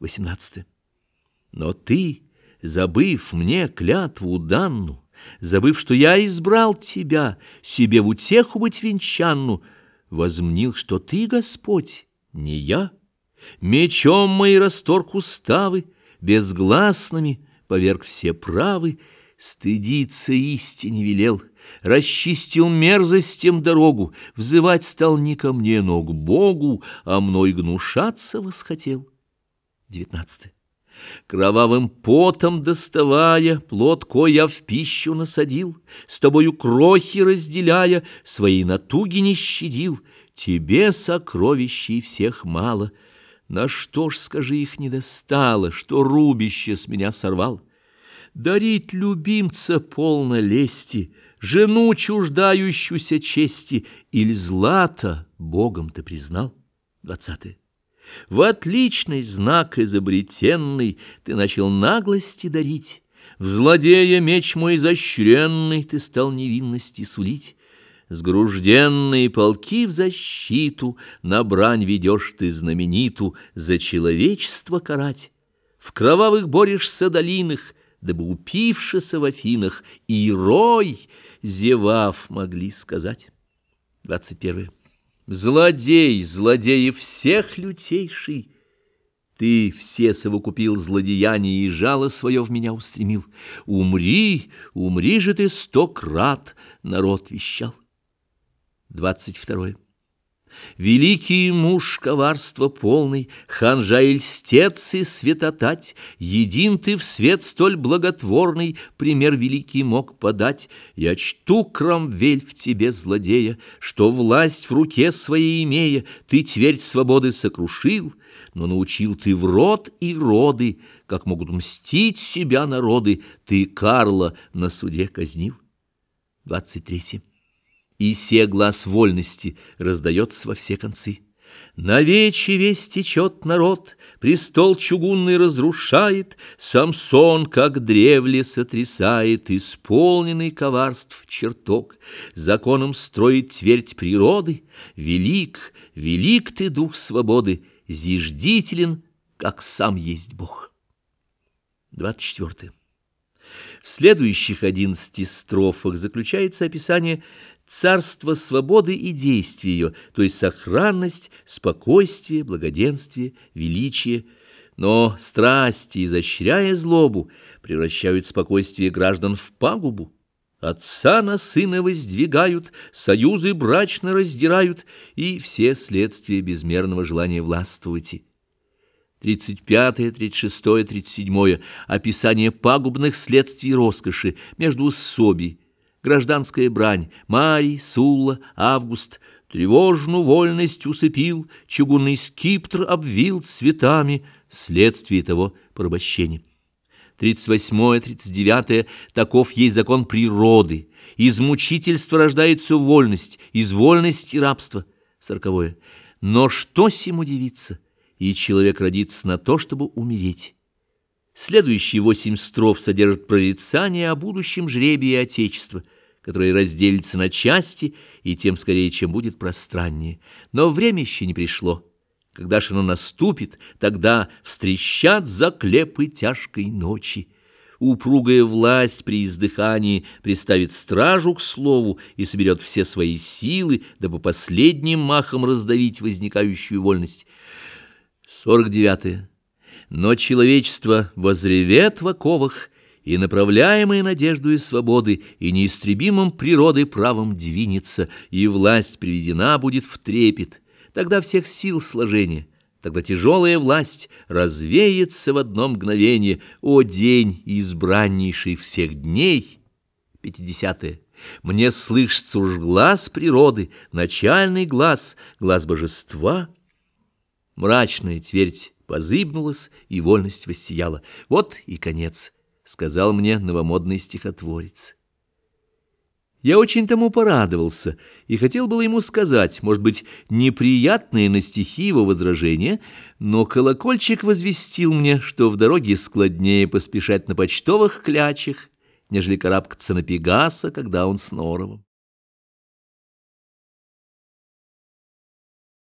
18. Но ты, забыв мне клятву данну, Забыв, что я избрал тебя, Себе в утеху быть венчанну, Возмнил, что ты, Господь, не я. Мечом мои расторг уставы, Безгласными поверг все правы, Стыдиться истине велел, Расчистил мерзостям дорогу, Взывать стал не ко мне, но к Богу, А мной гнушаться восхотел. Девятнадцатое. Кровавым потом доставая, плод кой я в пищу насадил, С тобою крохи разделяя, свои натуги не щадил, Тебе сокровищей всех мало. На что ж, скажи, их не достало, Что рубище с меня сорвал? Дарить любимца полно лести, Жену чуждающуюся чести, Иль злато Богом ты признал? Двадцатое. В отличный знак изобретенный Ты начал наглости дарить, В злодея меч мой изощренный Ты стал невинности сулить. Сгружденные полки в защиту На брань ведешь ты знамениту За человечество карать. В кровавых борешься долинах, Дабы упившися в Афинах И рой, зевав, могли сказать. Двадцать первое. Злодей, злодеев всех лютейший, Ты все совокупил злодеяния и жало свое в меня устремил. Умри, умри же ты сто крат, народ вещал. Двадцать второе. Великий муж коварства полный, Ханжа и льстец и святотать, Един ты в свет столь благотворный Пример великий мог подать. Я чту, Кромвель, в тебе злодея, Что власть в руке своей имея, Ты твердь свободы сокрушил, Но научил ты в род и роды, Как могут мстить себя народы, Ты Карла на суде казнил. Двадцать третье и се глаз вольности раздается во все концы. Навече весь течет народ, престол чугунный разрушает, Самсон, как древле, сотрясает исполненный коварств чертог, Законом строит твердь природы, велик, велик ты, дух свободы, Зиждителен, как сам есть Бог. 24. В следующих одиннадцати строфах заключается описание царства свободы и действия ее, то есть сохранность, спокойствие, благоденствие, величие. Но страсти, изощряя злобу, превращают спокойствие граждан в пагубу. Отца на сына воздвигают, союзы брачно раздирают, и все следствия безмерного желания властвовать. 35, 36, 37 описание пагубных следствий роскоши между соби, гражданская брань, Марий, Сулла, Август, тревожную вольность усыпил, чугунный скиптр обвил цветами, следствие того порабощения. 38 39 таков есть закон природы, из мучительства рождается вольность, из вольности рабство. 40 но что сему удивиться? И человек родится на то, чтобы умереть. Следующие восемь строф содержат прорицание о будущем жребии Отечества, которое разделится на части и тем скорее, чем будет пространнее. Но время еще не пришло. Когда же оно наступит, тогда встречат заклепы тяжкой ночи. Упругая власть при издыхании приставит стражу к слову и соберет все свои силы, дабы последним махом раздавить возникающую вольность. 49. -е. Но человечество возревет в оковах, и, направляемое надеждой свободы и неистребимым природы правом двинется, и власть приведена будет в трепет. Тогда всех сил сложения, тогда тяжелая власть развеется в одно мгновение, о день избраннейший всех дней. 50. -е. Мне слышится уж глаз природы, начальный глаз, глаз божества — Мрачная твердь позыбнулась, и вольность воссияла. Вот и конец, — сказал мне новомодный стихотворец. Я очень тому порадовался и хотел было ему сказать, может быть, неприятные на стихи его возражения, но колокольчик возвестил мне, что в дороге складнее поспешать на почтовых клячах, нежели карабкаться на Пегаса, когда он с Норовом.